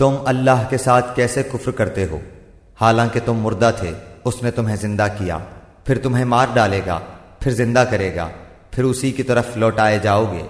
تم اللہ کے ساتھ کیسے کفر کرتے ہو؟ حالانکہ تم مردہ تھے، اس نے تمہیں زندہ کیا، پھر تمہیں مار ڈالے گا، پھر زندہ کرے گا، پھر اسی کی طرف لوٹائے جاؤ گے۔